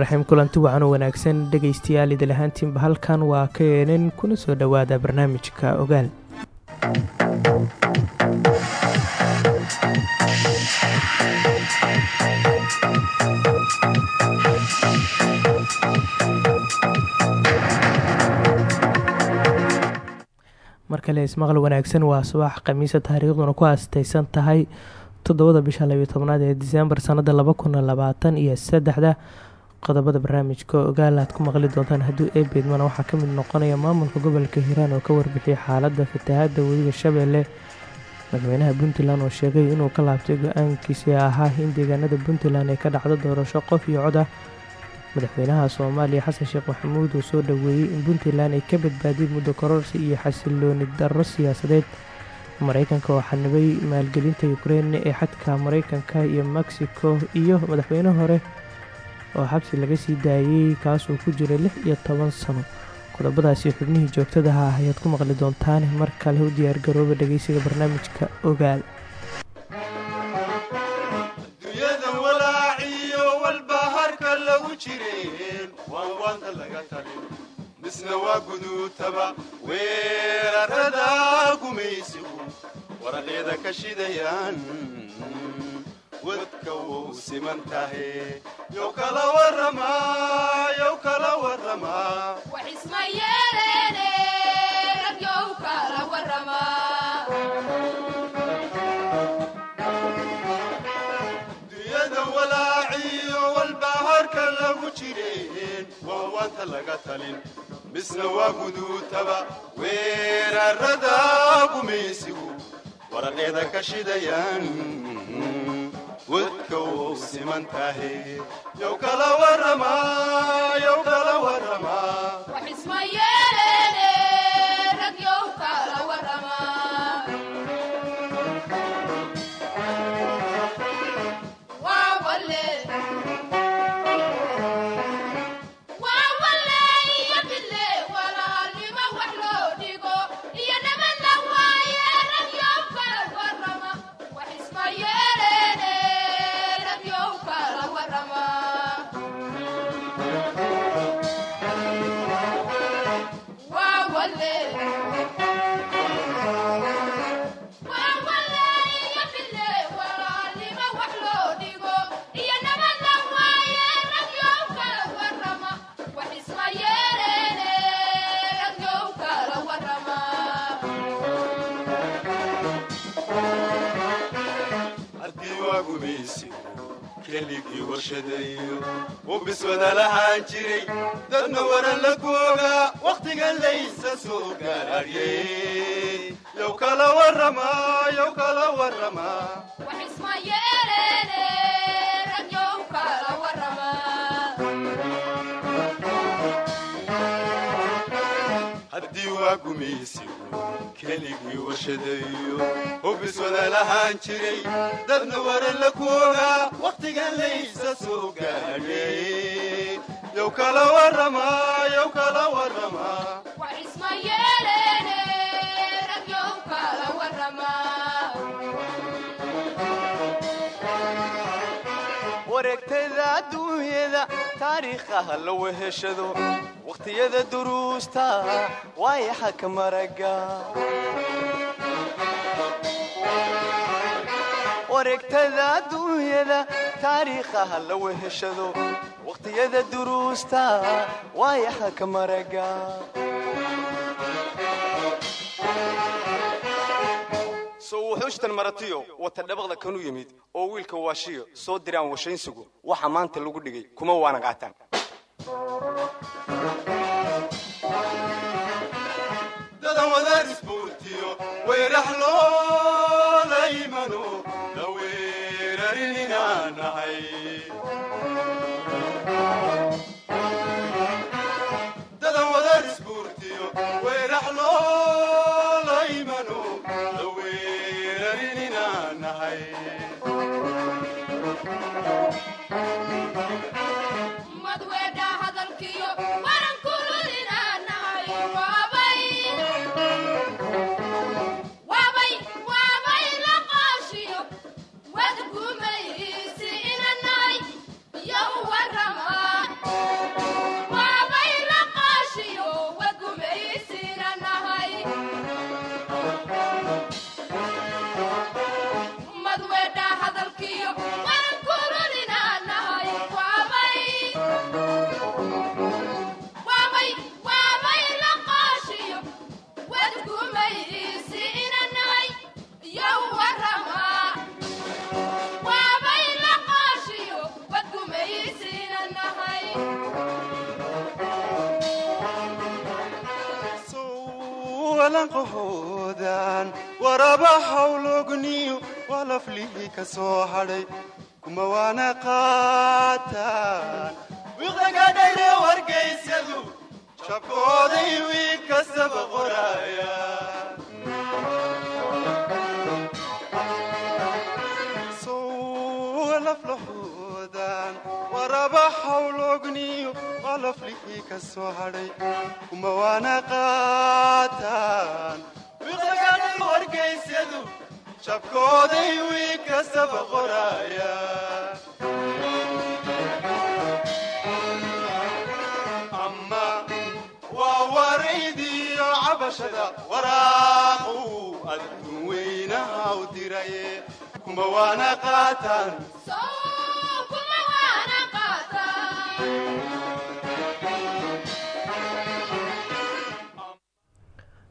raxiim kulanti wacan wanaagsan dhegaystayaal idil ahaantiinba halkan waa ka yeenin kuna soo dhowaada barnaamijka ogaal mar kale ismaqal wanaagsan waa subax khamiisa taariikhduna ku aastaysan tahay toddobada bisha labiyo tobnaad ee diseembar sanada laba kun labaatan iyo saddexda qodobada barnaamijka ogaal aad ku maqli doontaan hadduu eebeedmana waxaa ka mid noqonaya maamulka gobolka hiiraan oo ka warbixiyay xaalada fatahaada weliga shabeelle madaxweynaha puntland oo sheegay inuu ka laabtay go'aankiisii ahaa in deegaanada puntland ay ka dhacdo doorasho qof iyo cod ah. Madaxweynaha soomaaliya xasan sheekh maxamuud uu soo dhoweeyey in puntland ay ka badbaadiyay muddo kororsi iyo xasilooni darro siyaasadeed. Mareykanka oo xanibay maalgelinta ukrein ee xadka mareykanka iyo mexico iyo madaxweyne hore oo xabsi laga sii daayey kaasoo ku jiray lix iyo toban sano. Qodobadaasi xubnihii joogtadaha ah ayaad ku maqli doontaan mar kale u diyaargarooba dhegeysiga barnaamijka ogaal. Weerarada gumaysigu waraqyada ka shidayaan wadka wou siman tahe yow kala waramaa yow kala waramaa walaaciyo walbaharka lagu jireen wawaanta laga talin misna waa guduutaba weerarada gumaysigu. Waraqyada ka shidayaan wadka wou siman tahe keligii warshadayo u biswada lahaan jiray dadna waran la googaa wakhtigan laysa soo gaadhe yow kala waramaa yow kala waramaa wareegtada adduunyada taariikhaha la weheshado wakhtiyada duruusta waayaxa ka maraga wareegtada adduunyada taariikhaha la weheshado wakhtiyada duruusta waayaxa ka maraga wuxuushtan maratiyo wata dhabaqda kanu yimid oo wiilka waashiyo soo diraan washaynsigu waxa maanta lagu dhigay kuma waana qaataan. Dadan wadaad isbuurtiyo weyrax loola yimano nahay ka soo hadhay kuma waana qaataan wiqdagadhayre wargaysadu jabkooday wiig waa laflihii ka soo hadhay kuma waana qaataan wargaysadu ama waa waraydiyo cabashada waraaqu adduun weynaha u diraye kuma waana qaataan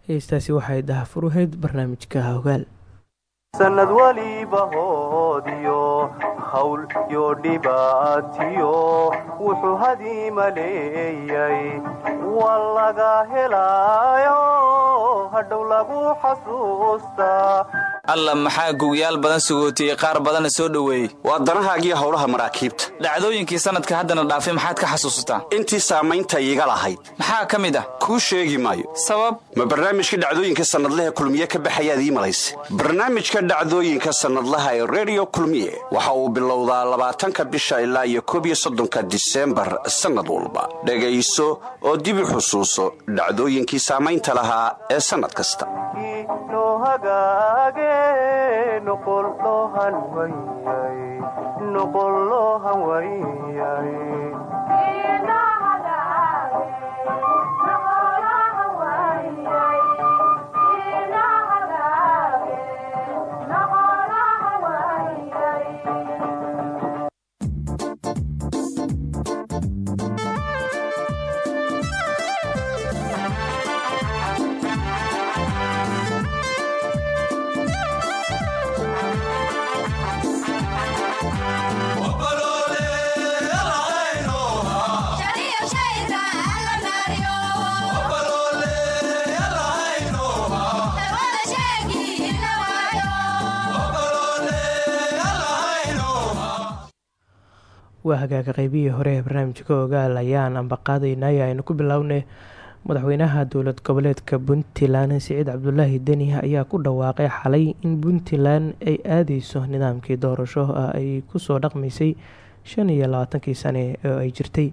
heestaasi waxay dahafuruhayd barnaamijka hogaal sanad waliba hoodiyo hawl yo dhibaatiyo wuxuu hadiima leeyay waa laga helaayo hadhow lagu xasuustaa alla maxaa gugyaal badan sugootiyey qaar badanna soo dhoweeyey? Waa danahaagiyo howlaha maraakiibta. Dhacdooyinkii sannadka haddana dhaafay maxaad ka xasuusataa intii saamaynta iiga lahayd. Maxaa ka mid ah? Kuu sheegi maayo. Sabab? Ma barnaamijka dhacdooyinka sannadlaha kulmiye ka baxayaad ii malayse barnaamijka dhacdooyinka sannadlaha ee redio kulmiye waxa uu bilowdaa labaatanka bisha ilaa iyo koob iyo soddonka disembar sannad walba. Dhegayso oo dibi xusuuso dhacdooyinkii saamaynta lahaa ee sannad kasta noo hagaage noqol noqol loohan wayay waa hagaaga qeybihii hore ee barnaamijka ogaal ayaan ambaqaadaynay aynu ku bilownay madaxweynaha dowlad goboleedka puntland siciid cabdulaahi deni ayaa ku dhawaaqay xalay in puntland ay aadeyso nidaamkii doorasho ay ku soo dhaqmaysay shan iyo labaatankii sane oo ay jirtay.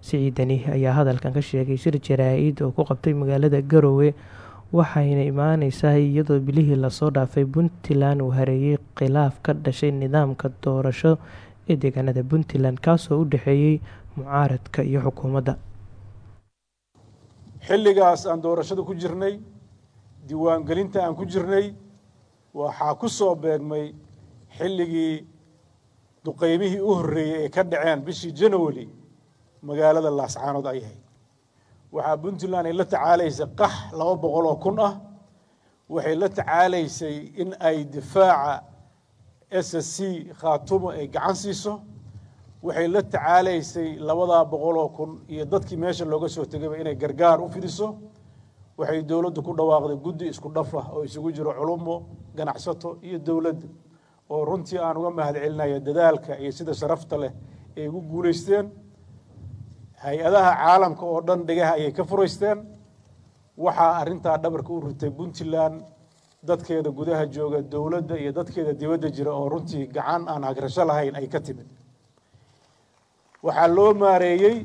Siciid deni ayaa hadalkan ka sheegay shir jaraa-id oo ku qabtay magaalada garowe waxayna imaaneysaa iyadoo bilihii la soo dhaafay puntland uu hareeyay khilaaf ka dhashay nidaamka doorasho ee deegaanada puntland kaasoo u dhexeeyey mucaaradka iyo xukuumadda. Xilligaas aan doorashada ku jirnay diiwaangelinta aan ku jirnay waxaa ku soo beegmay xilligii duqeymihii u horreeyey ay ka dhaceen bishii janawari magaalada laascaanood ay ahayd. Waxaa puntland ay la tacaalaysay qax laba boqol oo kun ah waxay la tacaalaysay in ay difaaca s c khaatumo ay gacan siiso. Waxay la tacaalaysay labadaa boqol oo kun iyo dadkii meesha looga soo tegayba inay gargaar u fidiso. Waxay dowladdu ku dhawaaqday guddi isku dhaf ah oo isugu jiro culumo ganacsato iyo dowladda oo runtii aan uga mahad celinaya dadaalka iyo sida sharafta leh ay ugu guulaysteen hay'adaha caalamka oo dhan dhegaha ayay ka furaysteen. Waxaa arrintaa dhabarka u ritay puntland dadkeeda gudaha jooga dowladda iyo dadkeeda dibadda jira oo runtii gacan aan hagrasho lahayn ay ka timid. Waxaa loo maareeyey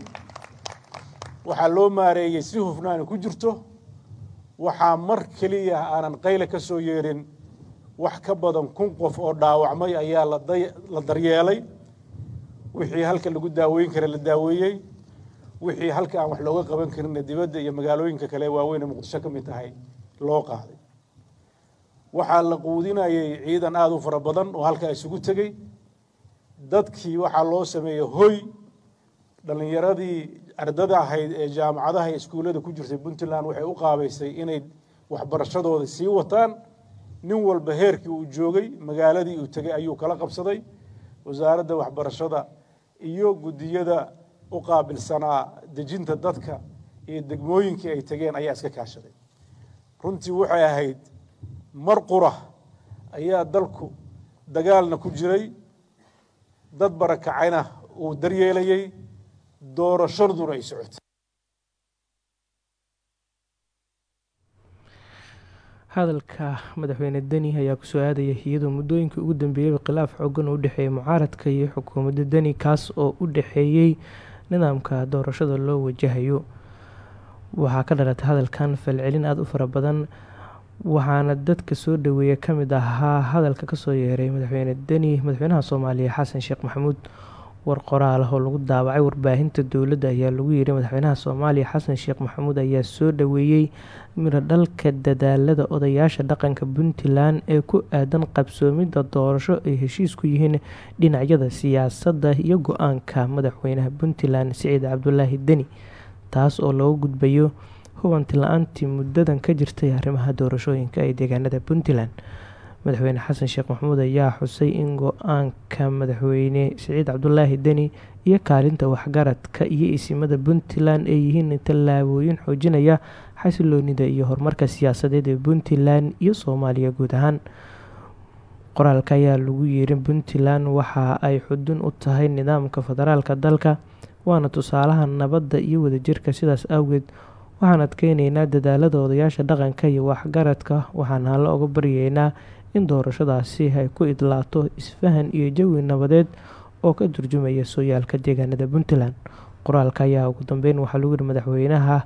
waxaa loo maareeyey si hufnaani ku jirto. Waxaa mar keliya aanan qayle ka soo yeerin wax ka badan kun qof oo dhaawacmay ayaa la daryeelay. Wixii halka lagu daaweyn kara la daaweeyey. Wixii halka aan wax looga qaban karinna dibadda iyo magaalooyinka kale waaweyne muqdisho ka mid tahay loo qaaday waxaa la quudinayay ciidan aada u fara badan oo halkaa isugu tegey dadkii waxaa loo sameeyey hoy. Dhallinyaradii ardada ahayd ee jaamacadaha iskuullada ku jirtay puntland waxay u qaabaysay inay waxbarashadooda sii wataan. Nin walba heerkii uu joogay magaaladii uu tegey ayuu kala qabsaday. Wasaaradda waxbarashada iyo guddiyada u qaabilsanaa dejinta dadka iyo degmooyinkii ay tegeen ayaa iska kaashaday. Runtii waxay ahayd mar qura ayaa dalku dagaalna ku jiray. Dad barakacayna uu daryeelayey doorashaduna ay socotay. Hadalka madaxweyne deni ayaa ku soo aadaya iyadoo muddooyinkii ugu dambeeyey khilaaf xoogan u dhexeeyay mucaaradka iyo xukuumadda deni kaas oo u dhexeeyey nidaamka doorashada loo wajahayo. Waxaa ka dhalatay hadalkan falcelin aada u fara badan waxaana dadka soo dhaweeya ka mid ahaa hadalka ka soo yeeray madaxweyne deni madaxweynaha soomaaliya xasan sheekh maxamuud. War qoraal ah oo lagu daawacay warbaahinta dowladda ayaa lagu yiri madaxweynaha soomaaliya xasan sheekh maxamuud ayaa soo dhaweeyey miro dhalka dadaalada odayaasha dhaqanka puntland ee ku aadan qabsoomidda doorasho ay heshiis ku yihiin dhinacyada siyaasadda iyo go'aanka madaxweynaha puntland siciid cabdulaahi deni. Taas oo looga gudbayo hubanti la'aantii muddadan ka jirtay arrimaha doorashooyinka ee deegaanada puntland. Madaxweyne xasan sheekh maxamuud ayaa xusay in go'aanka madaxweyne siciid cabdulaahi deni iyo kaalinta waxgaradka iyo isimada puntland ay yihiin tallaabooyin xoojinaya xasiloonida iyo horumarka siyaasadeed ee puntland iyo soomaaliya guud ahaan. Qoraalka ayaa lagu yiri puntland waxa ay xudun u tahay nidaamka federaalka dalka waana tusaalaha nabadda iyo wadajirka sidaas awgeed waxaan adkeyneynaa dadaalada odayaasha dhaqanka iyo waxgaradka. Waxaan halla oga baryeynaa in doorashadaasi ay ku idlaato isfahan iyo jawi nabadeed oo ka turjumaya sooyaalka deegaanada puntland. Qoraalka ayaa ugu dambeyn waxaa lagu yiri madaxweynaha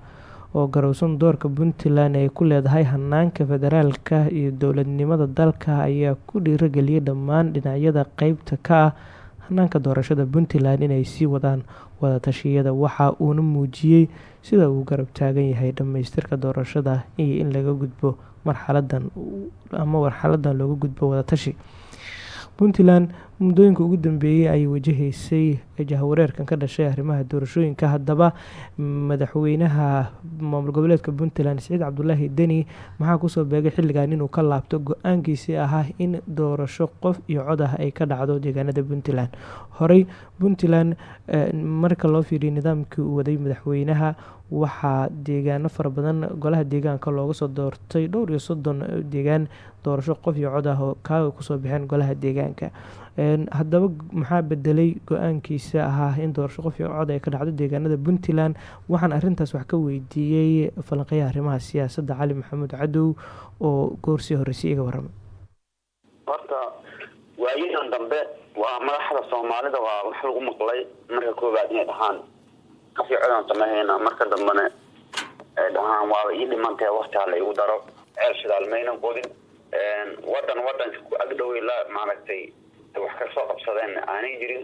oo garowsan doorka puntland ay ku leedahay hanaanka federaalka iyo dowladnimada dalka ayaa ku dhiirageliyay dhammaan dhinacyada qeybta ka ah hanaanka doorashada puntland inay sii wadaan wadatashyada waxa uuna muujiyey sida uu garab taagan yahay dhammaystirka doorashada iyo in laga gudbo marxaladan ama marxaladan looga gudbo wadatashi puntland muddooyinka ugu dambeeyey ayay wajahaysay jahwareerkan ka dhashay arrimaha doorashooyinka. Haddaba madaxweynaha maamul goboleedka puntland siciid cabdulaahi deni maxaa ku soo beegay xilligan inuu ka laabto go'aankiisii ahaa in doorasho qof iyo cod ah ay ka dhacdo deegaanada puntland? Horey puntland marka loo fiiriyo nidaamkii uu waday madaxweynaha waxaa deegaano fara badan golaha deegaanka looga soo doortay dhowr iyo soddon deegaan doorasho qof iyo cod ah oo kaaga ku soo baxeen golaha deegaanka haddaba maxaa bedelay go'aankiisa ahaa in doorasho qof iyo ay ka dhacdo deegaanada puntland? Waxaan arintaas wax ka weydiiyey falanqeyaha arrimaha siyaasadda cali maxamuud cadow oo goorsii horreysay iga waramay horta waayadan dambe waa madaxda soomaalida waa wax lagu maqlay marka koobaad inay dhahaan. Kafi codaan sameyhayna marka dambena ay dhahaan waaba ii dhimantahe wakti hala igu daro. Ceel shidaal maynan qodin wadan wadanka ku agdhoway la maaragtay wax ka soo qabsadeen aanay jirin.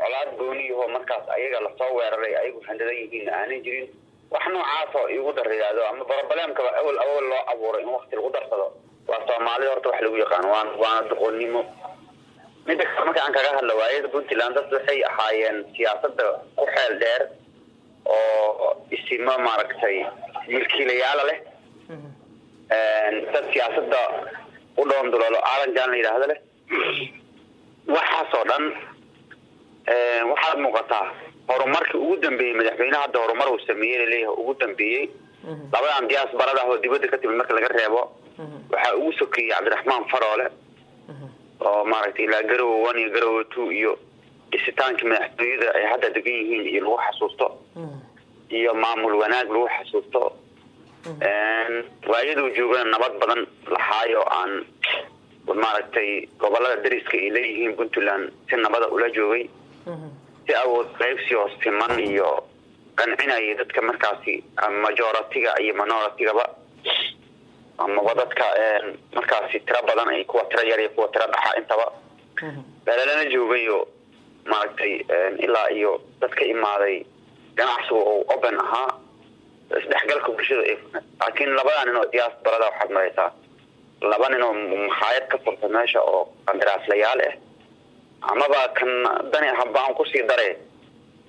Colaad gooniyahoo markaas ayaga la soo weeraray ayagu handadan yihiin aanay jirin. Wax noocaasoo igu darayaado ama broblemkaba awal awal loo abuuray in wakti lagu darsado. Waa soomaalida horta wax lagu yaqaan waan waana doqonnimo midda kale marka aan kaga hadla waayada puntland dad waxay ahaayeen siyaasada ku xeel dheer oo isimo maaragtay milkiilayaala leh. Dad siyaasada u dhoondulolo alanjan la yidhaahdo leh waxaasoo dhan waxaad muuqataa horumarkii ugu dambeeyey madaxweyneha hadda horumar uu sameeyey la leeyahay ugu dambeeyey. Labadan diyaas barada oo dibadda ka timid marka laga reebo waxaa ugu sokeeyey cabdiraxmaan faroole. Oo maaragtay ilaa garowe one iyo garowe two iyo dhisitaankii madaxtooyada ay hadda degan yihiin iyo lagu xasuusto. Iyo maamul wanaag lagu xasuusto. Waayaduu joogana nabad badan lahaayo aan maaragtay gobollada dariska ay leeyihiin puntland si nabada ula joogay. Si awood qaybsi oo siman iyo qancinaya dadka markaasi majoritiga iyo minoritygaba. Amaba dadka markaasi tiro badan ay kuwa tiro yar iyo kuwa tiro dhaxa intaba. Beelalana joogayo maaragtay ilaa iyo dad ka imaaday ganacsiga oo open ahaa. Isdhexgalka bulshada laakiin labada nin oo diyaas barada waxaad maraysaa laba nin oo maxaayad ka furta meesha oo qandaraaslayaal ah amaba kan dani habaan ku sii dare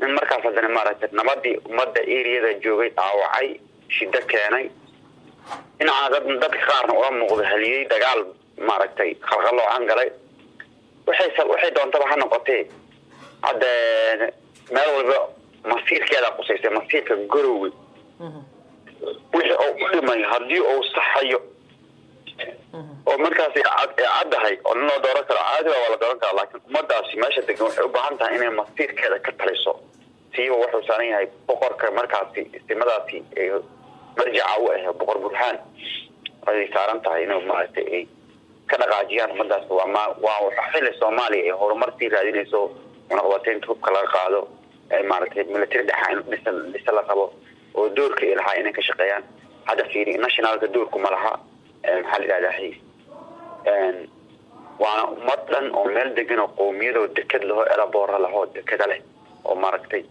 in markaas haddana maaragtay nabadii ummadda eriyada joogay dhaawacay shiddo keenay. Dhinacana dad dadka qaarna ula muuqda haliyey dagaal maaragtay khalqaloocan galay waxay waxay doontaba ha noqotee. Hadda meel walba masiirkeeda qusaysay masiirka garowe wixii uu u dhimay haddii uu saxayo oo markaas ay cad- ay caddahay oo dooran karo caadiga waa la dooran karaa laakiin ummadaasi meesha degan waxay u baahan tahay inay masiirkeeda ka taliso. Siiba wuxuu saaran yahay boqorka markaasi istimadaasi ee marjaca u ah boqor burhaan. Ayay saaran tahay inuu maaragtay ay ka dhaqaajiyaan ummadaas waa xilli soomaaliya ay horumar sii raadinayso cunaqabateynta hubka laga qaado ee maaragtay military dhexa in dhisa la rabo oo doorka ay lahaa inay ka shaqeeyaan. Hadda fiiri nationalka doorku ma laha. ee maxaa la yidhahdaa een waana ummad dhan oo meel degan oo qowmiyadoo deked laho elaboora lahoo dekeda leh oo maaragtay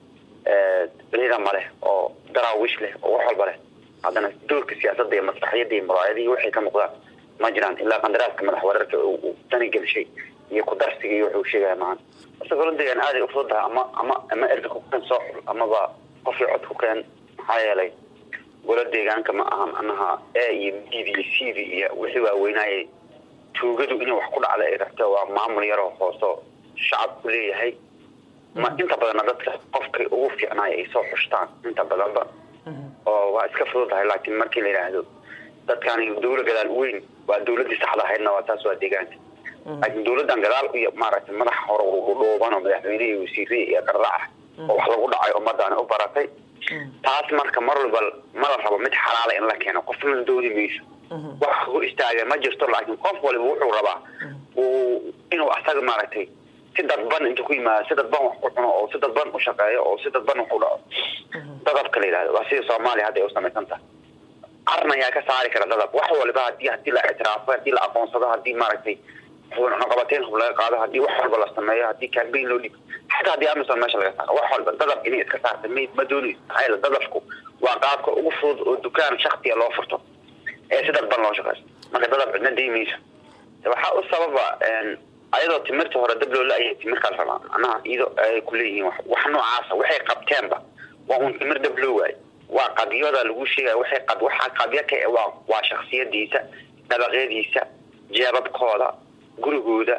ciidama leh oo daraawish leh oo wax walba leh. Haddana doorka siyaasadda iyo maslaxiyadda iyo muraayadihii waxay ka muuqdaan. Ma jiraan ilaa qandaraaska madax wareerka uu dani gelshay iyo kudarsiga iyo wuxuu sheegaya macan horta gola deegaan aaday ufududahay ama ama ama erga ku soo xul amaba qofii cod ku keen maxaa yeelay gola deegaanka ma ahan anaha a iyo b iyo c d iyo wixii waaweynayay tuugadu inay wax ku dhacda ay rabta waa maamul yaroo hooso shacabku leeyahay. Ma inta badanna dadka qofkay ugu fiicnaay ay soo xushtaan inta badanba oo waa iska fududahay laakiin markii la yidhaahdo dadkani dawla gadaal weyn waa dawladii saxda ahaydna waa taas waa deegaanka. Laakiin dawladdan gadaal iyo maaragtay madax hore udhuuban oo madaxweynihii wasiirihii iyo qardac ah oo wax lagu dhacay ummadaani u baratay taas marka mar walba ma la rabo mid xalaala in la keeno qofna dooni mayso. Wax ku istaaga ma jirto laakiin qof waliba wuxuu rabaa uu inuu asaga maaragtay si dadban intu ku yimaado si dadban wax ku cuno oo si dadban u shaqeeyo oo si dadban wax u dhaco dadabka la yidhahdo waa sida soomaaliya hadda ay u samaysan tahay. Qarn ayaa ka saari kara dadab. Wax waliba haddii haddii la ictiraafo haddii la aqoonsado haddii maaragtay cunaqabateyn hub laga qaado haddii wax walba la sameeyo haddii campaign loo dhigo xataa haddii amazon meesha laga saaro wax walba dadab inay iska saarta ma ma doonayso maxaa dadabku waa qaabka ugu fudud oo dukaan shaktiya loo furto. Ee si dadban loo shaqeysto marka dadab cidna deymayso waxaa u sababa ayadoo timirta hore dab loo la-ayay timirkaas rabaa macnaha iyadoo ay kuleeyihiin wax noocaasa waxay qabteenba. Waa un timir dab loo waayo waa qadyada lagu sheegaya waxaa qadyo ka waa shaksiyadiisa dabaqyadiisa jeebabkooda gurigooda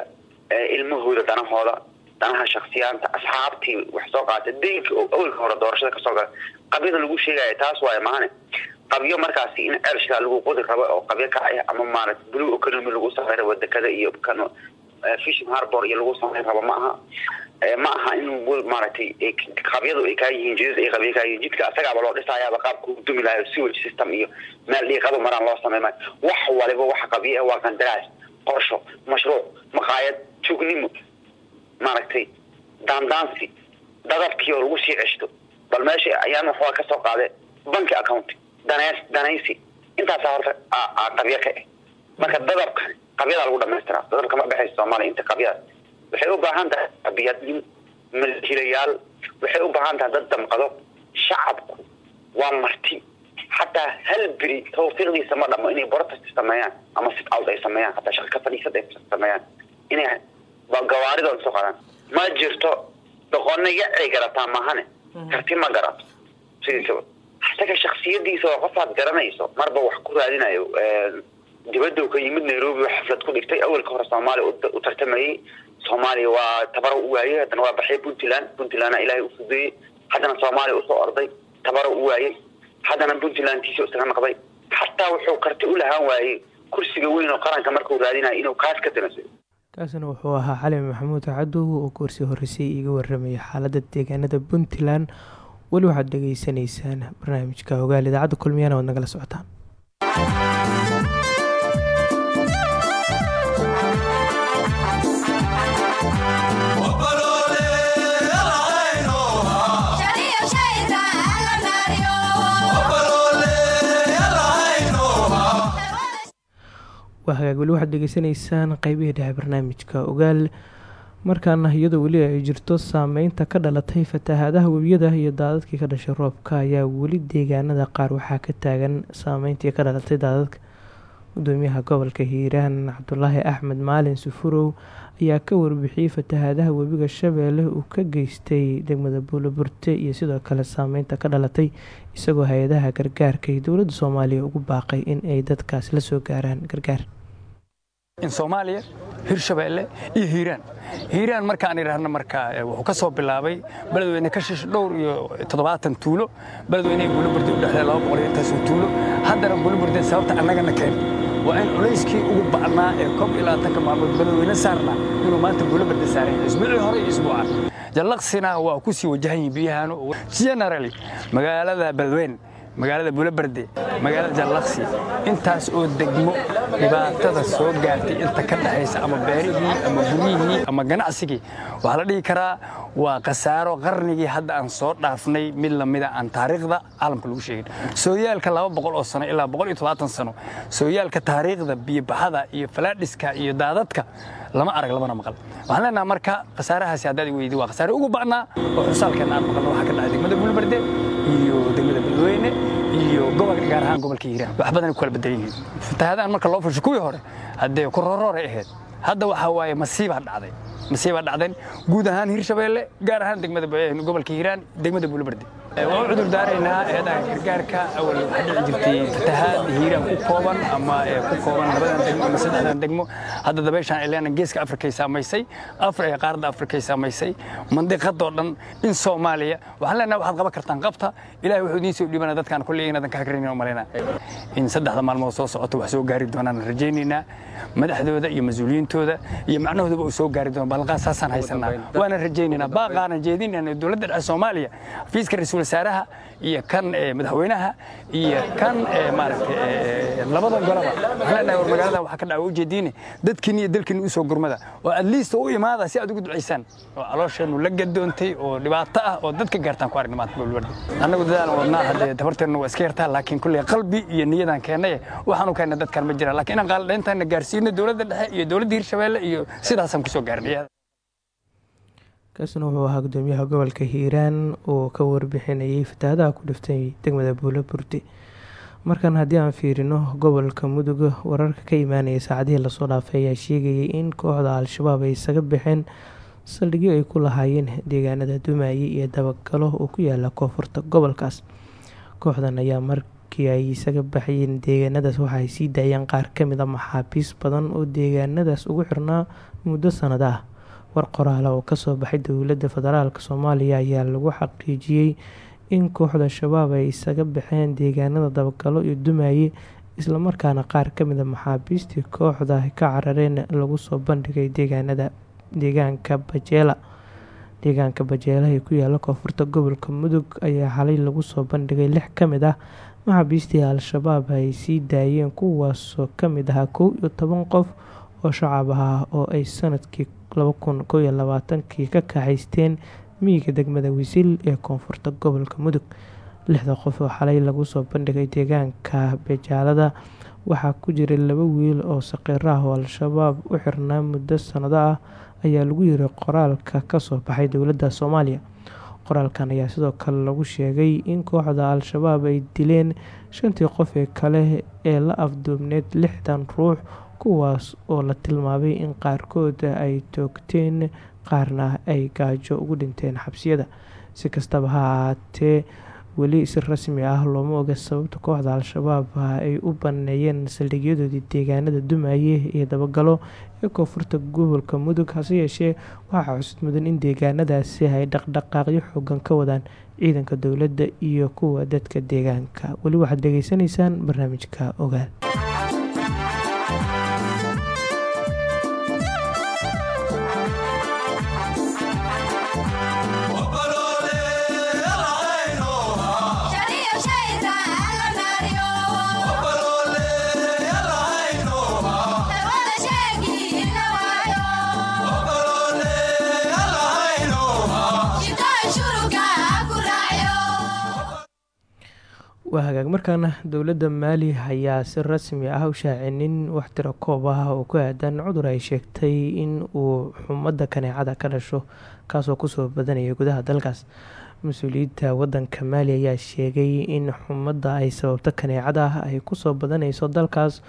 ilmahooda danahooda danaha shaksiyaanta asxaabtii wax soo qaata deynka oo awelka hore doorashada ka soo gala qabyada lagu sheegaya taas waayo maane qabyo markaasi in ceelshaa lagu qodi rabo oo qabyo ka ah ama maarata blue economy lagu samayn rabo dekada iyo fishing harbor iyo lagu samayn rabo ma aha ma aha in maaragtay qabyadu ay kaa yihiin jidad ay qabyo kaa yihiin jidka asagaaba loo dhisayaaba qaabka u dumi lahayo sewage system iyo meel dhiiqadu maraan loo samay maayo wax waliba waxa qabyo ah waa qandaraas qorsho mashruuc maqaayad tuugnimo maaragtay daandaansi dadabkii lagu sii ceshto. Bal meesha ayaan waxbaa ka soo qaade banki account. Danaysi intaasa horta qabyo ka ah marka dadabka qabyadaa lagu dhamaystiraa dadabka ma dhexaysa soomaaliya inta qabyada. Waxay u baahan tahay qabiyadin milhilayaal waxay u baahan tahay dad damqado. Shacabku waa marti xataa hal beri tawfiiqdiisa ma dhamo inay protest sameeyaan ama sit out ay sameeyaan hataa shaqa ka fadhiisad ay sameeyaan inay gawaaridooda soo qaadaan ma jirto doqonna yacay garataa mahane karti ma garato sidiisaba isaga shaksiyadiisa oo qofaad garanayso marba wax ku raadinayo dibadda ka yimid nairobi xaflad ku dhigtay awalka hore soomaaliya u tartamayay soomaaliya waa tabaro u waayey haddana waa baxay puntland puntlandna ilaahay u fudeeyey haddana soomaaliya u soo orday tabaro u waayey haddana puntlandtiisa isaga naqday xataa wuxuu karti u lahaan waayey kursiga weyn oo qaranka markuu raadinayo inuu kaas ka danasay kaasina wuxuu ahaa cali maxamuud cadow oo kursi horreysay iga warramaya xaaladda deegaanada puntland. Weli waxaad dhegeysanaysaan barnaamijka hogaal idaacadda kulmiyana waad nagala socotaan waa hagaag weli waxaad degeysanaysaan qeybihii dhexe barnaamijka. Ogaal markaana iyadoo weli ay jirto saameynta ka dhalatay fatahaadaha webiyada iyo daadadkii ka dhashay roobka ayaa weli deegaanada qaar waxaa ka taagan saameyntii ka dhalatay daadadka. Gudoomiyaha gobolka hiiraan cabdulaahi axmed maalin sufurow ayaa ka warbixiyey fatahaadaha webiga shabeelle uu ka geystay degmada buuloburte iyo sidoo kale saameynta ka dhalatay isagoo hay'adaha gargaarka iyo dowladda soomaaliya ugu baaqay in ay dadkaas la soo gaaraan gargaar. In soomaaliya hirshabeelle iyo hiiraan. Hiiraan markaan idhaahno marka wuxuu ka soo bilaabay ka shish dhowr iyo toddobaatan tuulo. Beledweyne buluburde u dhexle laba tuulo. Haddana buluburde sababta annagana keen waa in culayskii ugu ba'naa ee koob iyo labaatanka maalmood beledweyne saarna inuu maanta buluburde saaran yahay isbuucii hore iyo isbuucan jallaqsina waa ku sii wajahan yihiin biyahaanu. Generally magaalada beledweyne magaalada bulaberde magaalada jallaqsi intaas oo degmo dhibaatada soo gaartay inta ka dhexaysa ama beerihii ama guryihii ama ganacsigii waxaa la dhihi karaa waa khasaaro qarnigii hadda aan soo dhaafnay mid lamida aan taariikhda caalamka lagu sheegin sooyaalka oo sano ilaa sano sooyaalka taariikhda biyobaxada iyo falaadhiska iyo daadadka lama arag lamana maqal. Waxaan leenaha marka khasaarahaasi haddaad weydi waa khasaare ugu ba'naa oo xusaalkeenna aan maqalno waxaa ka dhacay degmada bulbarde beledweyne iyo gobolka gaar ahaan gobolka hiiraan wax badan ku kala yihiin fatahaadaan marka loo fusho kuwii hore haddee ku rorooray ahayd hadda waxaa waaye masiibaa dhacday. Masiibaa dhacdeen guud ahaan hirshabeelle gaar ahaan degmada gobolka hiiraan degmada bulbarde waa u cudur daaraynaa eedaha gargaarka awal waxaa dhici jirtay fatahaad hiiraan ku kooban ama ku kooban labadan degmo ama saddexdan degmo. Hadda dabeyshaan eleena geeska afrikay saamaysay qaaradda afrikay saamaysay mandiqadoo dhan in soomaaliya. Waxaan leenaha waxaad qaban kartaan qabta. Ilahay wuxuu idiin soo dhiibana dadkaan kulley inadan ka hagrayn oo malaynaa in saddexda maalmood soo socoto wax soo gaari doonaan rajaynaynaa madaxdooda iyo mas'uuliyiintooda iyo macnahoodaba uu soo gaari doono balqaas saasaan haysanaa waana rajaynaynaa baaqaanan jeedinayna dowladda dhexe soomaaliya fiiska ra'iisul wasaaraha iyo kan madaxweynaha iyo kan maaragtay labada golaba waxaan leenahay war magaalada waxaa ka dhaca ujeediine dadkiini iyo dalkiini u soo gurmada. Oo at least u imaada si aad ugu ducaysaan oo caloosheennu la gadoontay oo dhibaato ah oo dadka gaartaan ku aragna maanta bulwardi annagu dadaalan wadnaa haddee tabarteennu waa iska yartaa laakiin kulley qalbi iyo niyadaan keennay waxaanu keenna dadkaan ma jiraan laakiin inaan qaaldhayntaana gaarsiino dowladda dhexe iyo dowladda hirshabeelle iyo sidaasaan ku soo gaarnay kaasina wuxuu ahaa gudoomiyaha gobolka hiiraan oo ka warbixinayay fatahaadaha ku dhiftay degmada buulaburdi markan haddii aan fiirino gobolka mudug wararka ka imaanaya saacadihii la soo dhaafay ayaa sheegayay in kooxda al-shabaab ay isaga baxeen saldhigyo ay ku lahaayeen deegaanada dumaaye iyo dabagalo oo ku yaalla koonfurta gobolkaas. Kooxdan ayaa markii ay isaga baxayeen deegaanadaas waxa ay sii daayeen qaar ka mid a maxaabiis badan oo deegaanadaas ugu xirnaa muddo sanad ah war qoraale oo ka soo baxay dowladda federaalk soomaaliya ayaa lagu xaqiijiyey in kooxda shabaab ay isaga baxeen deegaanada dabagalo iyo dumaaye islamarkaana qaar ka mid a maxaabiistii kooxda ka carareen lagu soo bandhigay deegaanka bajeela. Deegaanka bajeela ee ku yaalla koonfurta gobolka mudug ayaa xalay lagu soo bandhigay lix ka mid ah maxaabiistii al-shabaab ay sii daayeen kuwaasoo ka mid ahaa kow iyo toban qof oo shacab ah oo ay sannadkii laba kun ka kaxaysteen miyiga degmada wisil ee koonfurta gobolka mudug. Lixda qof oo xalay lagu soo bandhigay deegaanka bejaalada waxaa ku jiray laba wiil oo saqiiro ah oo al-shabaab u xirnaa muddo sanado ah ayaa lagu yiri qoraalka ka soo baxay dowladda soomaaliya. Qoraalkan ayaa sidoo kale lagu sheegay in kooxda al-shabaab ay dileen shantii qof ee kale ee la afduubneyd lixdan ruux kuwaas oo la tilmaamay in qaarkood ay toogteen qaarna ay gaajo ugu dhinteen xabsiyada. Si kastaba ha ahaatee weli si rasmi ah looma oga sababta kooxda al-shabaab ay u baneeyeen saldhigyadoodii deegaanada dumaaye iyo dabagalo ee koonfurta gobolka mudug hase yeeshee waxaa cusud mudan in deegaanadaasi ay dhaqdhaqaaqyo xoogan ka wadaan ciidanka dowladda iyo kuwa dadka deegaanka. Weli waxaad dhegeysanaysaan barnaamijka ogaal waa hagaag. Markaana dowladda maali ayaa si rasmi ah u shaacinin wax tiro ah oo ku aadan cudur ay sheegtay in uu xumadda kaneecada ka dhasho kaasoo ku soo badanaya gudaha dalkaas. Mas'uuliyiinta wadanka maali ayaa sheegay in xumadda ay sababto kaneecada ah ay ku soo badanayso dalkaas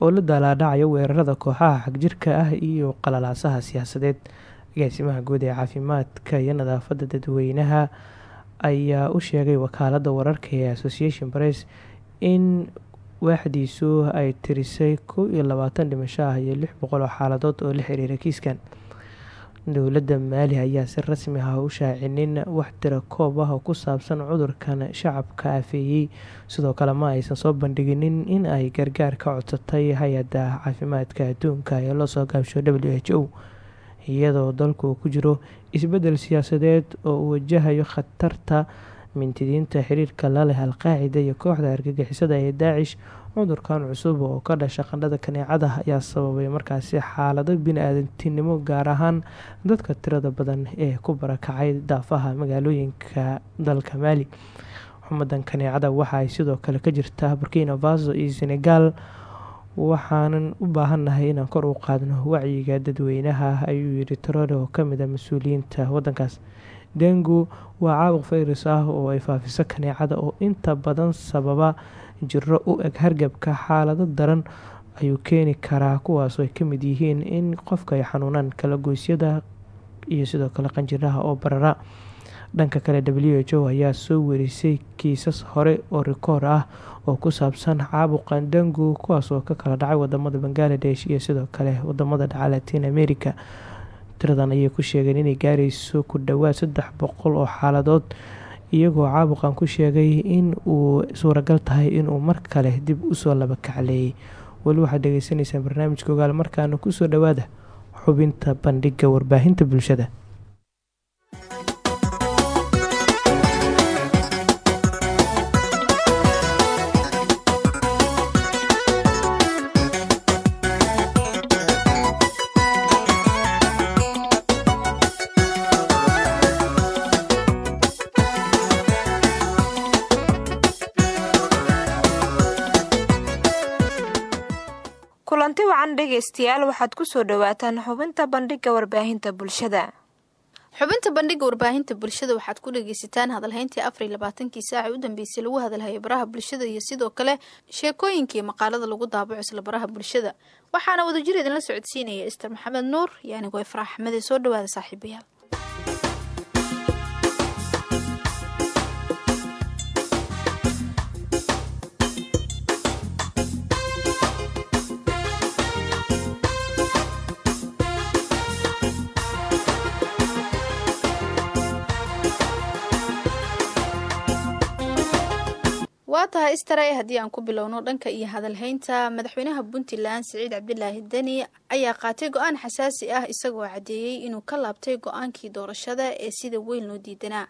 oo la daalaadhacayo weerarada kooxaha xagjirka ah iyo qalalaasaha siyaasadeed. Agaasimaha guud ee caafimaadka iyo nadaafadda dadweynaha ayaa u sheegay wakaalada wararka ee association press in waaxdiisu ay tirisay kow iyo labaatan dhimasho ah iyo lix boqol oo xaaladood oo la xiriira kiiskan. Dowladda maali ayaa si rasmi ah u shaacinin wax tira koob ah oo ku saabsan cudurkan shacabka afeeyey sidoo kale ma aysan soo bandhiginin in ay gargaar ka codsatay hay'adda caafimaadka adduunka ee loosoo gaabsho w h iyadoo dalku ku jiro isbeddel siyaasadeed oo uu wajahayo khatarta mintidiinta xiriirka la leh alqaacida iyo kooxda argagixisada ee daacish cudurkan cusub oo ka dhasha qandhada kaneecada ayaa sababay markaasi xaalado bini-aadantinimo gaar ahaan dadka tirada badan ee ku barakacay daafaha magaalooyinka dalka maali xumadan kaneecada waxa ay sidoo kale ka jirtaa burkina faso iyo senegal waxaanan u baahannahay inaan kor u qaadno wacyiga dadweynaha ayuu yidhi trore oo ka mid a mas'uuliyiinta wadankaas dengu waa caabuq fayras ah oo ay faafiso kaneecada oo inta badan sababa jiro u eg hargabka xaalado daran ayuu keeni karaa kuwaas ay ka mid yihiin in qofka ay xanuunaan kala goysyada iyo sidoo kale qanjiraha oo barara dhanka kale w h o ayaa soo warisay kiisas hore oo rikoor ah oo ku saabsan caabuqan dengu kuwaas oo ka kala dhacay waddamada bangaladesh iyo sidoo kale waddamada dhaca latin america. Tiradan ayay ku sheegeen inay gaarayso ku dhowaad saddex boqol oo xaaladood iyagoo caabuqan ku sheegay in uu suuragal tahay inuu mar kale dib u soo laba kacleeyay weli waxaad dhegeysaneysaan barnaamijka ogaal markaana ku soo dhowaada xubinta bandhiga warbaahinta bulshada dhegaystayaal waxaad ku soo dhowaataan xubinta bandhiga warbaahinta bulshada. Xubinta bandhiga warbaahinta bulshada waxaad ku dhegeysataan hadalhayntii afar iyo labaatankii saaci u dambeysay lagu hadalhayo baraha bulshada iyo sidoo kale sheekooyinkii maqaalada lagu daabaco isla baraha bulshada. Waxaana wadajir idinla socodsiinaya ister maxamed nuur iyo anigoo ifraax axmede soo dhawaada saaxiibayaal waa tahay istare haddii aan ku bilowno dhanka iyo hadalhaynta madaxweynaha puntland siciid cabdilaahi deni ayaa qaatay go'aan xasaasi ah isagoo caddeeyey inuu ka laabtay go'aankii doorashada ee sida weyn loo diidanaa.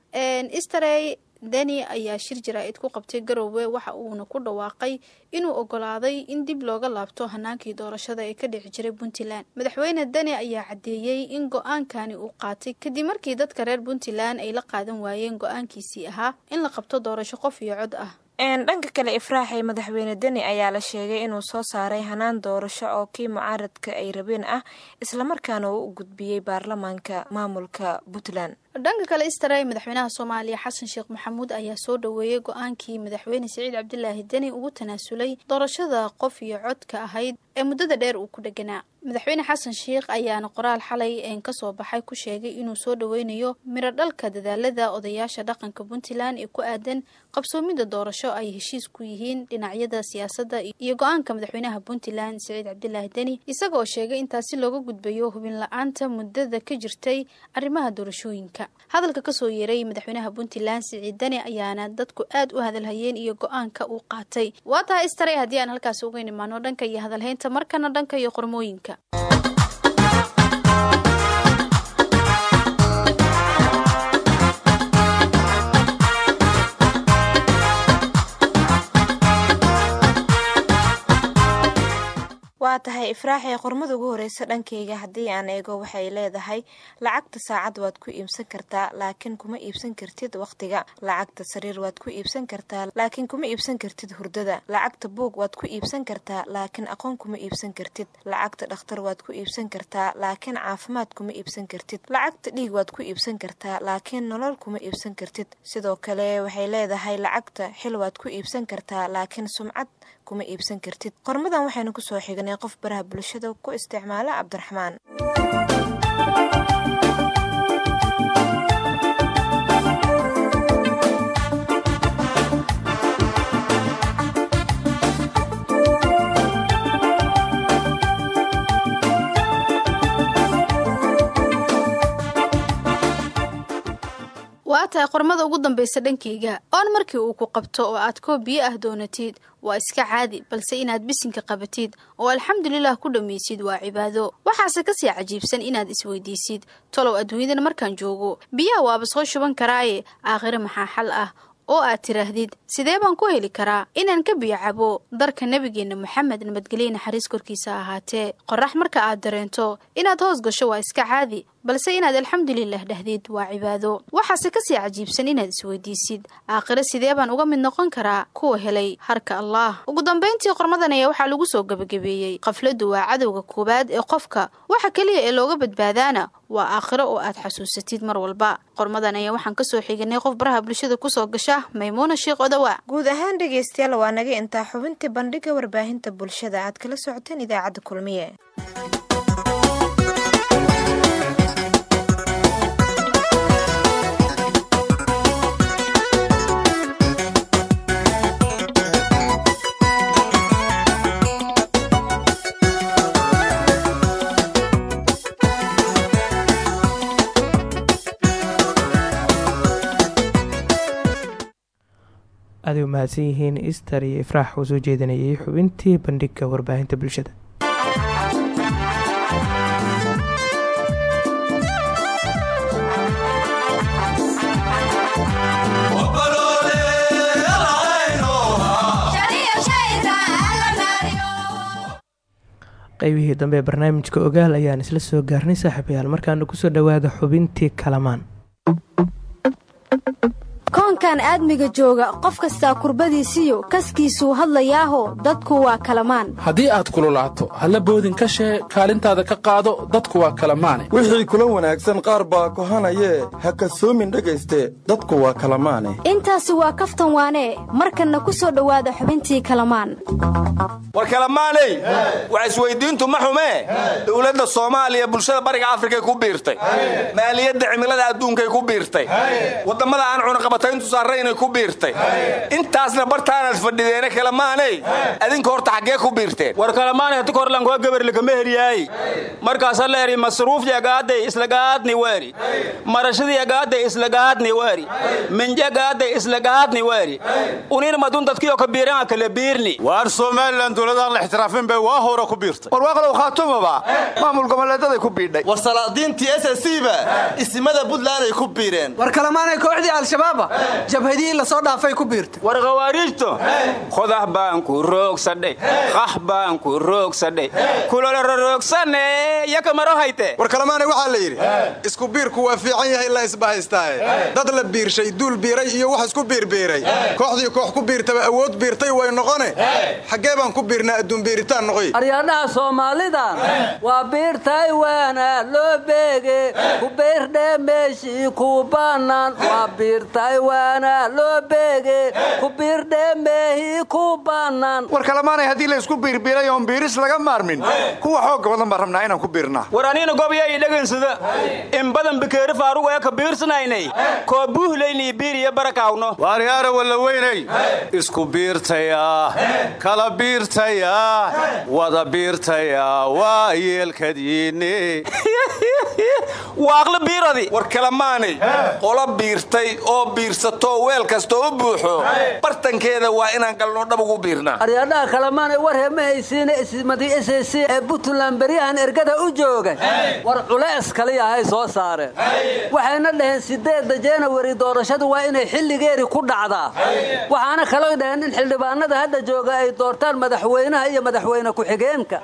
Istare deni ayaa shir jaraa-id ku qabtay garowe waxa uuna ku dhawaaqay inuu ogolaaday in dib looga laabto hanaankii doorashada ee ka dhici jiray puntland. Madaxweyne deni ayaa caddeeyey in go'aankani uu qaatay kadib markii dadka reer puntland ay la qaadan waayeen go'aankiisii ahaa in la qabto doorasho qof iyo cod ah dhanka kale ifraaxay madaxweyne deni ayaa la sheegay inuu soo saaray hanaan doorasho oo kii mucaaradka ay rabeen ah islamarkaana uu u gudbiyey baarlamaanka maamulka puntland dhanka kale istare madaxweynaha soomaaliya xasan sheekh maxamuud ayaa soo dhaweeyey go'aankii madaxweyne siciid cabdilaahi deni ugu tanaasulay doorashada qof iyo codka ahayd ee muddada dheer uu ku dheganaa madaxweyne xasan sheekh ayaana qoraal xalay een ka soo baxay ku sheegay inuu soo dhaweynayo miro dhalka dadaalada odayaasha dhaqanka puntland ee ku aadan qabsoomida doorasho ay heshiis ku yihiin dhinacyada siyaasadda iyo go'aanka madaxweynaha puntland siciid cabdilaahi deni isaga oo sheegay intaasi looga gudbayo hubin la'aanta muddada ka jirtay arrimaha doorashooyinka hadalka ka soo yeeray madaxweynaha puntland siciid deni ayaana dadku aad u hadalhayeen iyo go'aanka uu qaatay. Waa tahay istare haddii aan halkaasi uga imaano dhanka iyo hadalhaynta markana dhanka iyo qormooyinka waa tahay ifraaxee qormada ugu horeysa dhankayga haddii aan eego waxay leedahay lacagta saacad waad ku iibsan kartaa laakiin kuma iibsan kartid wakhtiga lacagta sariir waad ku iibsan kartaa laakiin kuma iibsan kartid hurdada. Lacagta buug waad ku iibsan kartaa laakiin aqoon kuma iibsan kartid. Lacagta dhakhtar waad ku iibsan kartaa laakiin caafimaad kuma iibsan kartid. Lacagta dhiig waad ku iibsan kartaa laakiin nolol kuma iibsan kartid. Sidoo kale waxay leedahay lacagta xil waad ku iibsan kartaa laakiin sumcad kuma iibsan kartid. Qormadan waxaynu ku soo xignay qof baraha bulshada ku isticmaala cabdiraxmaan tahay qormada ugu dambaysa dhankayga oon markii uu ku qabto oo aad koob biyo ah doonatid waa iska caadi balse inaad bisinka qabatid oo alxamdulilah ku dhammaysid waa cibaado. Waxaase ka sii cajiibsan inaad isweydiisid tolow adduunyadan markaan joogo. Biyaha waaba soo shuban karaaye aakhire maxaa xal ah? Oo aad tidhaahdid sidee baan ku heli karaa? Inaan ka biyo cabo darka nebigeenna moxamed nabadgelye naxariis korkiisa ahaatee. Qorax marka aad dareento inaad hoos gasho waa iska caadi balse inaad alxamdulilah dhahdid waa cibaado. Waxaase ka sii cajiibsan inaad isweydiisid aakhire sidee baan uga mid noqon karaa? Kuwa helay harka allah. Ugu dambayntii qormadan ayaa waxaa lagu soo gebagabeeyey. Qafladdu waa cadowga koowaad ee qofka. Waxa keliya ee looga badbaadaana waa aakhiro oo aad xasuusatid mar walba. Qormadan ayaa waxaan ka soo xiganay qof baraha bulshada ku soo gasha maymuuna sheekh odawa. Guud ahaan dhegaystayaal waa naga intaa xubintii bandhiga warbaahinta bulshada. Aad kala socoteen idaacadda kulmiye aaday u mahadsan yihiin ister iyo ifraax uu soo jeedinayay xubintii bandhigga warbaahinta bulshada. Qeybihii dambe ee barnaamijka ogaal ayaan isla soo gaarnay saaxiibayaal markaana ku soo dhowaada xubintii kalamaan koonkan aadmiga jooga qof kastaa kurbadiisiyo kaskiisuu hadlayaaho dadku waa kalamaan. Haddii aad kululaato halla boodin ka shee kaalintaada ka qaado dadku waa kalamaane wixii kula wanaagsan qaar baa kohanayee ha kasoomin dhegayste dadku waa kalamaane. Intaasi waa kaftan waanee markanna ku soo dhowaada xubintii kalamaan. War kalamaaney wax isweyddiintu ma xumee dowladda soomaaliya bulshada bariga afrikay ku biirtay. Maaliyadda cimilada adduunkay ku biirtay. Wadammada aan cunaqabatayntu saarray inay ku biirtay. Intaasna bartaanaad fadhideene kalamaaney adinka horta xaggee ku biirteen. War kalamaanay hati korlankuwa gabarlikama heryaay markaasa leeri masruuf yagaaday islagaadni weeri marashadii yagaaday islagaadni weeri minjagaaday islagaadni weeri unin madun dadkiyo ka biiran kala biirni. Waar somalilan dowladaan la ixtiraafin bay waa hore ku biirtay. Warwaaqlow khaatumaba? Maamul goboleedaday ku biidhay. War salaadiintii s s ba isimada buntland ay ku biireen. War kalamaanay kooxdii al-shabaaba jabhadihii la soo dhaafay ku biirtay. War khawaariijto qodax baan ku roogsadhay qax baan ku roogsadhay kulolororoogsane yaka maro hayte war kalamaanay waxaa la yidhi isku biirku waa fiican yahay la isbahaystaaye dad la biirshay duul biiray iyo wax isku biirbiiray kooxdii koox ku biirtaba awood biirtay way noqone xaggee baan ku biirnaa adduun biiritaan noqoy. Aryadhaha soomaalidan waa biirtay waana loo beege ku biirdhe meeshii ku bannaan waa biirtay waana loo beege ku biirdhe meehii ku bannaan war kalamaanay haddii la isku biirbiiray oon biiris laga maarmin kuwa xoogga badan baan rabnaa inaan ku biirnaa war aniina gobya i dhagansada in badan bikeeri faarugu ee ka biirsanaynay. Koo buuhlaynii biiriyo barakawno waaryaara walla weynay? Isku biirtaya. Kala biirtaya. Wada biirtaya. Waa yeelkadiinne waaqla biiradi. War kalamaanay qola biirtay oo biirsatoo weel kastoo u buuxo bartankeeda waa inaan galnoo dhab ugu biirnaa aryadhaha kalamaanay war hema haysiina ismadii s c ee buntland beryahan ergada u joogay. War culeys kaliyahay soo saareen waxayna dhaheen sideedda janawari doorashadu waa inay xilligeeri ku dhacdaa. Waxaana kaloo dhaheen in xildhibaanada hadda jooga ay doortaan madaxweynaha iyo madaxweyne ku-xigeenka.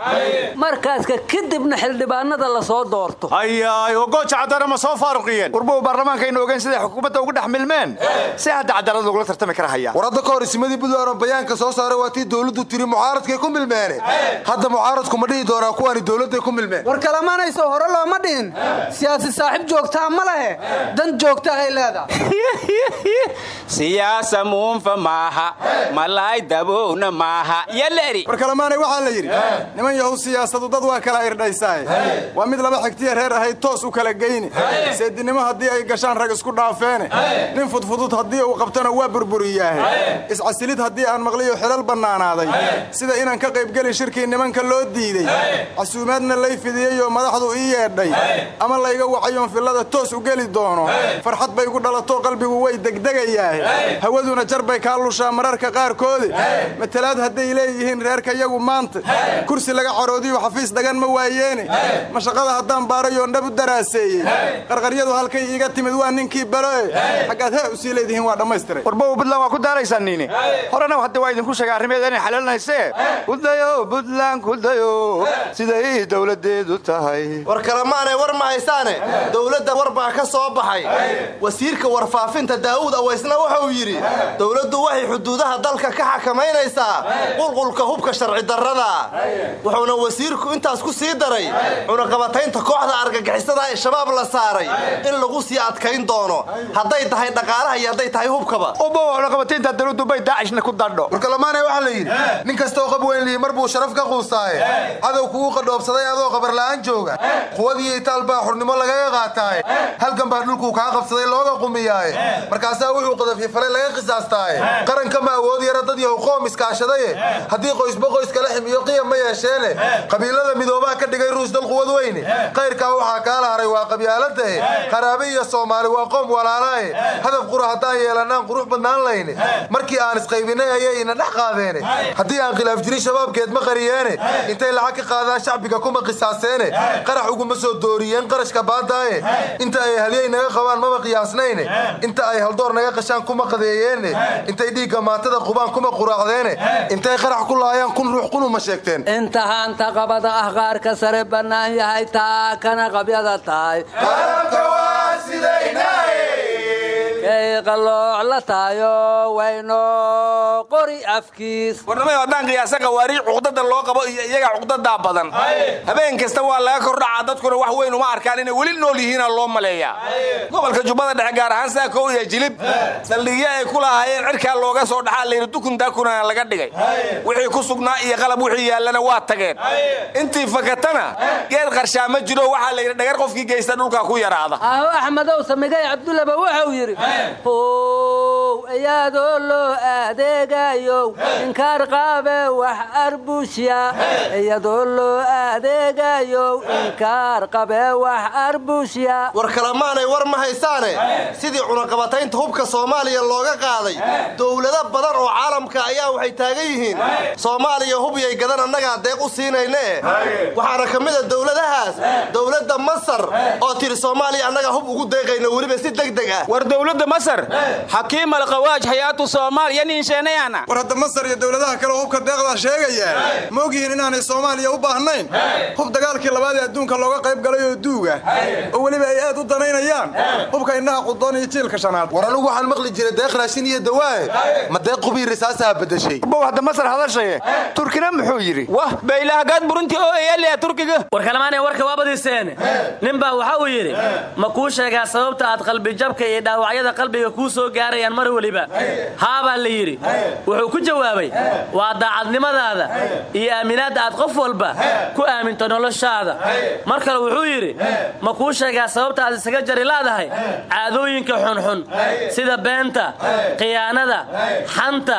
Markaaska kadibna xildhibaanada la soo doorto. Ayaay ogooja caddana ma soo faaruqiyeen. Warbow baarlamaankaynu ogeyn siday xukuumadda ugu dhex milmeen si hadda cadaalad lagula tartami kara hayaan war hadda ka hor isimadii buntland bayaanka soo saaray waa tii dowladdu tiri mucaaradkay ku milmeene. Hadda mucaaradku ma dhihi doonaa kuwaani dowladday ku milmeen. War kalamaanayso hore looma dhihin. Siyaasi saaxiib joogtaa ma lehe dan joogtahay leedahay. Siyaasa muunfa maaha. Malaay dabowna maaha. Yaleri war kalamaanay waxaa la yidhi niman yahow siyaasadu dad waa kala irdhaysaaye. Waa mid laba xigtiya reer ahayd toos u kala geyni. Seedinimo haddii ay gashaan rag isku dhaafeene. Nin fudfudud haddii uu qabtana waa burburiyaahe. Iscasilid haddii aan maqliyo xilal bannaanaaday. Sida inaan ka qaybgelin shirkii nimanka loo diidey casuumaadna lay fidiyey oo madaxdu ii yeedhay. Ama layga wacayoon fillada toos u geli doono. Farxad bay gu dhalato qalbigu way degdegayaahe. Hawaduna jar bay kaa lushaa mararka qaarkoodi matalaad hadday leeyihiin reerka yagu maanta? Kursi laga caroodiyo xafiis dhagan ma waayeene? Mashaqada haddaan baarayoon dhab u daraaseeyey? Qarqaryadu halkay iiga timid waa ninkii baloe xaggaad hee sii leedihiin waa dhammaystiray warbow buntland waa ku daaraysaan niini horena hadda waa idinku sheega arrimeeda inay xalaalinaysee kudayo buntland kudayo siday dowladeedu tahay. War kalemaanay war ma haysaane. Dowladda war baa ka soo baxay. Wasiirka warfaafinta daa'uud awaysna wuxuu yidhi dowladdu waxay xuduudaha dalka ka xakamaynaysaa qulqulka hubka sharci darrada. Wuxuuna wasiirku intaas ku sii daray cunaqabataynta kooxda argagixisada ee shabaab la saaray in lagu sii adkayn doono. Hadday tahay dhaqaalaha iyo hadday tahay hubkaba. Cunaqabataynta dowladdu bay daacishna ku dadho warkalamaanay waxaa la yidhi nin kastoo qab weynlihi mar buu sharaf ka quustaaye cadow kugu qadhoobsaday adoo qabarla'aan jooga. Quwadii itaal baa xurnimo lagaga qaataaye. Halgan baa dhulkuu kaa qabsaday looga qumiyaaye. Markaasaa wuxuu qadafyifalay laga qisaastaaye. Qaranka ma awood yara dad yahow qoom iskaashadaye. Haddii qoysba qoys kala ximiyo qiyam ma yeesheene. Qabiilada midoobaha ka dhigay ruus dal quwad weyne. Qayrkaa waxaa kaala haray waa qabyaaladahe qaraabe iyo soomaali waa qoom walaalaaye qura haddaan yeelannaan qurux badnaan layne. Markii aan isqaybinay ayay ina dhex qaadeene. Haddii aan khilaaf jirin shabaabkeed ma qariyeene. Intay lacag ka qaadaan shacbiga kuma qisaaseene. Qarax uguma soo dooriyeen qarashka baadaaye. Inta ay halyey naga qabaan maba qiyaasnayne. Inta ay haldoor naga qashaan kuma qadeeyeene. Intay dhiigga maatada qubaan kuma quraacdeene. Intay qarax ku laayaan kun ruux qunuma sheegteen. Inta haanta qabada ah qaarka sare bannaan yahay taa kana qabyada tahay kay qalooc la tahayo wayno qori afkiis. Warnamay haddaan qiyaasa qawaariij cuqdada loo qabo iyo iyaga cuqdadaa badan. Habeen kasta waa laga kordhacaa dadkuna wax weyn uma arkaan inay weli nool yihiina loo maleeyaa gobolka jubbada dhexe gaar ahaan saako iyo jilib saldhigyo ay ku lahaayeen cirkaa looga soo dhaxaa layidhi dukundaakuna laga dhigay. Wixii ku sugnaa iyo qalab wixii yaallana waa tageen. Intii fakatana geed qarshaa ma jiro waxaa layidhi dhagar qofkii geysta dhulka ku yaraada. Aho axmedow samigay cabdullaba wuxuu yidhi how iyaadoo loo adeegayow inkaar qaabe wax arbushya iyadoo loo adeegayow inkaar qabe wax arbushya war kalemaanay war ma haysaane. Sidii cunaqabataynta hubka soomaaliya looga qaaday. Dowlado badan oo caalamka ayaa waxay taagan yihiin. Soomaaliya hubyay gadan annagaa deeq u siinayne. Waxaana ka mid a dowladahaas dowladda masar oo tiri soomaaliya annagaa hub ugu deeqayna weliba si degdeg ah. War dowladda masar. Xakiim alkhawaaj hayaatu soomaaliya niinsheenayana war hadda masar iyo dowladaha kale oo hubka deeqdaa sheegaya. Ma ogyihiin inaanay soomaaliya u baahnayn? Hub dagaalkii labaad ee adduunka looga qayb galay oo duuga. Oo weliba ay aad u danaynayaan. Hubka indhaha qudoon iyo jiilka shanaad. War anugu waxaan maqli jiray deeq raashin iyo dawaaye. Ma deeq qubii risaasaha bedeshay? Bow hadda masar hadashaye. Turkina muxuu yidhi. Wah baylahagaad burunti oo eyalia turkiga. War kalmaanee warka waa badiiseen ninbaa waxa uu yidhi ma kuu sheegaa sababta aad qalbijabka iyo dhaawacyada qalbiga kuu soo gaarayaan mar weliba. Haabaa la yidhi. Wuxuu ku jawaabay waa daacadnimadaada iyo aaminaadda aad qof walba ku aaminto noloshaada. Mar kale wuxuu yidhi ma kuu sheegaa sababta aad isaga jari laadahay? Caadooyinka xunxun sida beenta khiyaanada xanta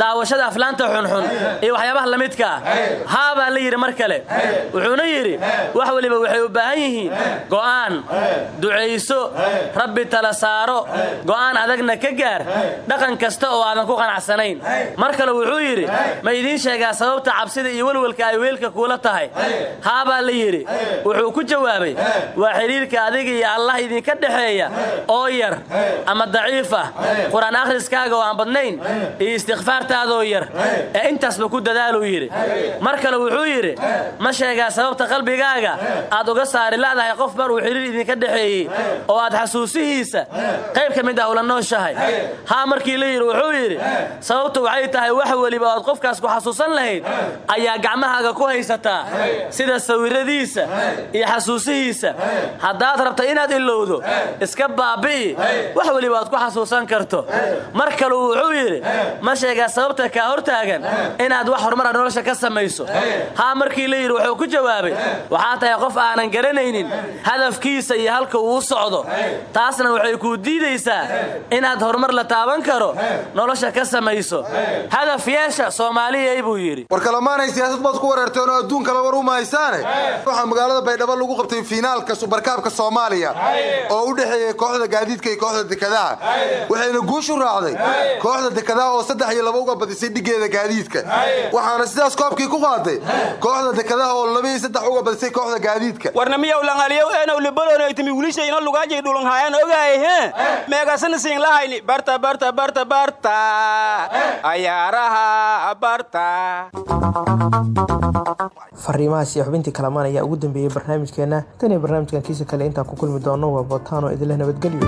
daawashada aflaanta xunxun iyo waxyaabaha la midka ah. Haabaa la yidhi mar kale. Wuxuuna yidhi wax weliba waxay u baahan yihiin go'aan ducayso rabbi tala saaro go'aan adagna ka gaar. Dhaqan kasta oo aadan ku qanacsanayn. Mar kale wuxuu yidhi ma idiin sheegaa sababta cabsida iyo welwelka ay weelka kuula tahay? Haabaa la yidhi. Wuxuu ku jawaabay waa xidhiirka adiga iyo allah idinka dhexeeya oo yar ama daciif ah qur'aan akhriskaaga oo aan badnayn iyo istikfaartaadoo yar ee intaasba ku dadaaluu yidhi. Mar kale wuxuu yidhi ma sheegaa sababta qalbigaaga aad uga saari la'dahay qof mar uu xidhiir idinka dhexeeyey oo aad xasuusihiisa qayb ka mid ah ula nooshahay. Haa markii la yidhi wuxuu yidhi sababtu waxay tahay wax weliba oad qofkaas ku xasuusan lahayd ayaa gacmahaaga ku haysataa sida sawiradiisa iyo xasuusihiisa. Haddaad rabta inaad ilowdo iska baabi'i. Wax weliba aad ku xasuusan karto. Mar kalu wuxuu yidhi ma sheegaa sababta kaa hortaagan inaad wax horumara nolosha ka samayso. Haa markii la yidhi wuxuu ku jawaabay waxaa tahay qof aanan garanaynin hadafkiisa iyo halka uu socdo. Taasna waxay kuu diidaysaa inaad horumar la taaban karo nolosha ka samayso. Hadaf yeesha soomaaliyay buu yidhi. War kalamaanay siyaasad baad ku wareerteen oo adduun kale war haysaane waxaa magaalada baydhabo lagu qabtay fiinaalka subarkaabka soomaaliya. Oo u dhexeeyey kooxda gaadiidka iyo kooxda dekadaha waxayna guushu raacday kooxda dekadaha oo saddex iyo laba uga badisay dhigeeda gaadiidka. Waxaana sidaas koobkii ku qaaday kooxda dekadaha oo laba iyo saddex uga badisay kooxda gaadiidka. Warnamiyow langaliyow eenaw libolonaytimi wilishayna lugaajay dhulunhaayaan ogaay he meegasana siin lahayni barta barta barta barta ayaaraha barta fariimahaas iyo xubintii kalamaan ayaa ugu dambeeyey barnaamijkeenna tan iyo barnaamijkan kiisa kale intaan ku kulmi doono waa bootaano idinleh nabadgelyo